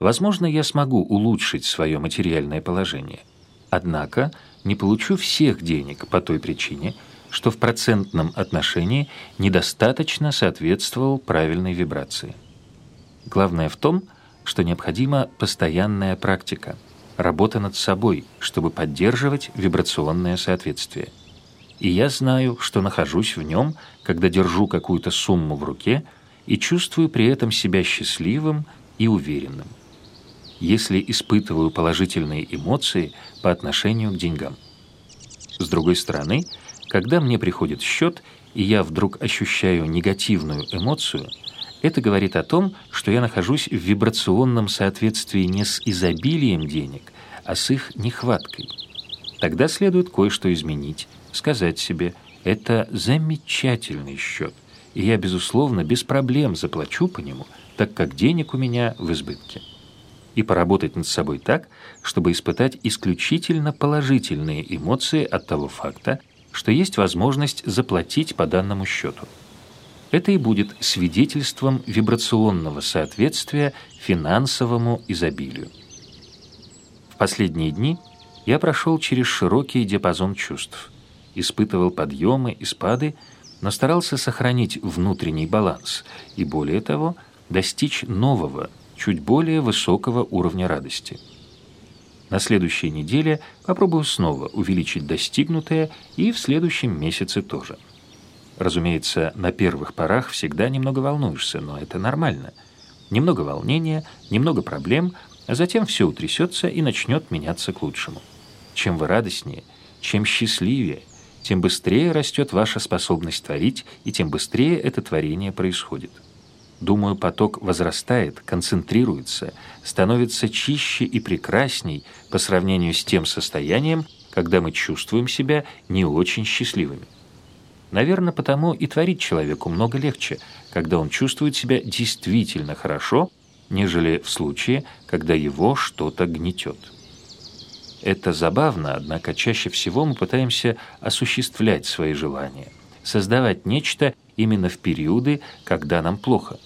Возможно, я смогу улучшить свое материальное положение. Однако не получу всех денег по той причине, что в процентном отношении недостаточно соответствовал правильной вибрации. Главное в том, что необходима постоянная практика, работа над собой, чтобы поддерживать вибрационное соответствие. И я знаю, что нахожусь в нем, когда держу какую-то сумму в руке и чувствую при этом себя счастливым и уверенным, если испытываю положительные эмоции по отношению к деньгам. С другой стороны, когда мне приходит счет, и я вдруг ощущаю негативную эмоцию – это говорит о том, что я нахожусь в вибрационном соответствии не с изобилием денег, а с их нехваткой. Тогда следует кое-что изменить, сказать себе «это замечательный счет, и я, безусловно, без проблем заплачу по нему, так как денег у меня в избытке» и поработать над собой так, чтобы испытать исключительно положительные эмоции от того факта, что есть возможность заплатить по данному счету. Это и будет свидетельством вибрационного соответствия финансовому изобилию. В последние дни я прошел через широкий диапазон чувств, испытывал подъемы и спады, но старался сохранить внутренний баланс и, более того, достичь нового, чуть более высокого уровня радости. На следующей неделе попробую снова увеличить достигнутое и в следующем месяце тоже – Разумеется, на первых порах всегда немного волнуешься, но это нормально. Немного волнения, немного проблем, а затем все утрясется и начнет меняться к лучшему. Чем вы радостнее, чем счастливее, тем быстрее растет ваша способность творить, и тем быстрее это творение происходит. Думаю, поток возрастает, концентрируется, становится чище и прекрасней по сравнению с тем состоянием, когда мы чувствуем себя не очень счастливыми. Наверное, потому и творить человеку много легче, когда он чувствует себя действительно хорошо, нежели в случае, когда его что-то гнетет. Это забавно, однако чаще всего мы пытаемся осуществлять свои желания, создавать нечто именно в периоды, когда нам плохо.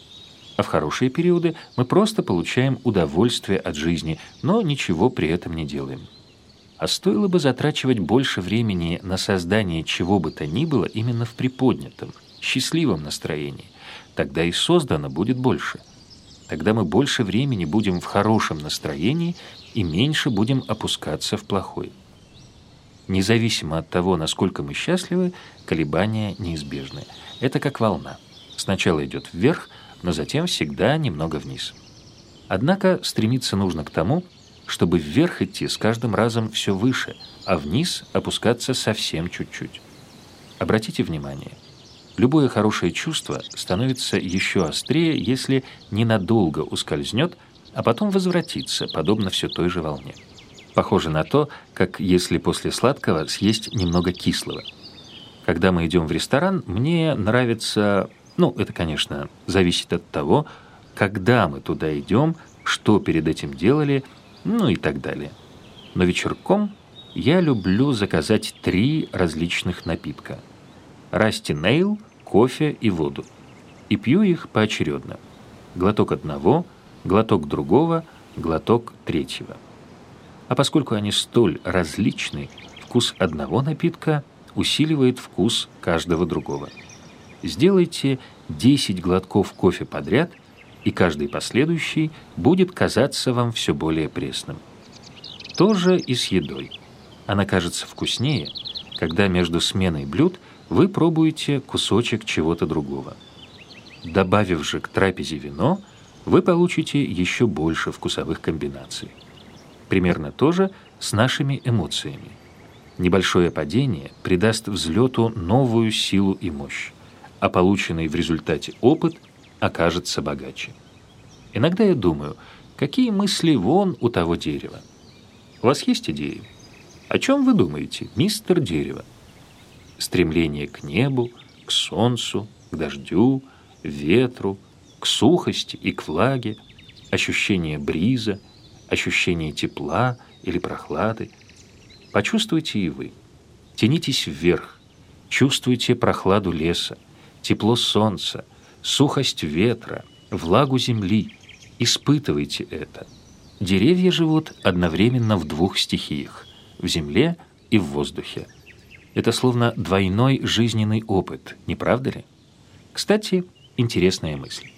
А в хорошие периоды мы просто получаем удовольствие от жизни, но ничего при этом не делаем. А стоило бы затрачивать больше времени на создание чего бы то ни было именно в приподнятом, счастливом настроении. Тогда и создано будет больше. Тогда мы больше времени будем в хорошем настроении и меньше будем опускаться в плохое. Независимо от того, насколько мы счастливы, колебания неизбежны. Это как волна. Сначала идет вверх, но затем всегда немного вниз. Однако стремиться нужно к тому, чтобы вверх идти с каждым разом все выше, а вниз опускаться совсем чуть-чуть. Обратите внимание, любое хорошее чувство становится еще острее, если ненадолго ускользнет, а потом возвратится, подобно все той же волне. Похоже на то, как если после сладкого съесть немного кислого. Когда мы идем в ресторан, мне нравится, ну, это, конечно, зависит от того, когда мы туда идем, что перед этим делали – ну и так далее. Но вечерком я люблю заказать три различных напитка. Расти Нейл, кофе и воду. И пью их поочередно. Глоток одного, глоток другого, глоток третьего. А поскольку они столь различны, вкус одного напитка усиливает вкус каждого другого. Сделайте 10 глотков кофе подряд – и каждый последующий будет казаться вам все более пресным. То же и с едой. Она кажется вкуснее, когда между сменой блюд вы пробуете кусочек чего-то другого. Добавив же к трапезе вино, вы получите еще больше вкусовых комбинаций. Примерно то же с нашими эмоциями. Небольшое падение придаст взлету новую силу и мощь, а полученный в результате опыт окажется богаче. Иногда я думаю, какие мысли вон у того дерева. У вас есть идеи? О чем вы думаете, мистер Дерево? Стремление к небу, к солнцу, к дождю, ветру, к сухости и к влаге, ощущение бриза, ощущение тепла или прохлады. Почувствуйте и вы. Тянитесь вверх, чувствуйте прохладу леса, тепло солнца, сухость ветра, влагу земли. Испытывайте это. Деревья живут одновременно в двух стихиях – в земле и в воздухе. Это словно двойной жизненный опыт, не правда ли? Кстати, интересная мысль.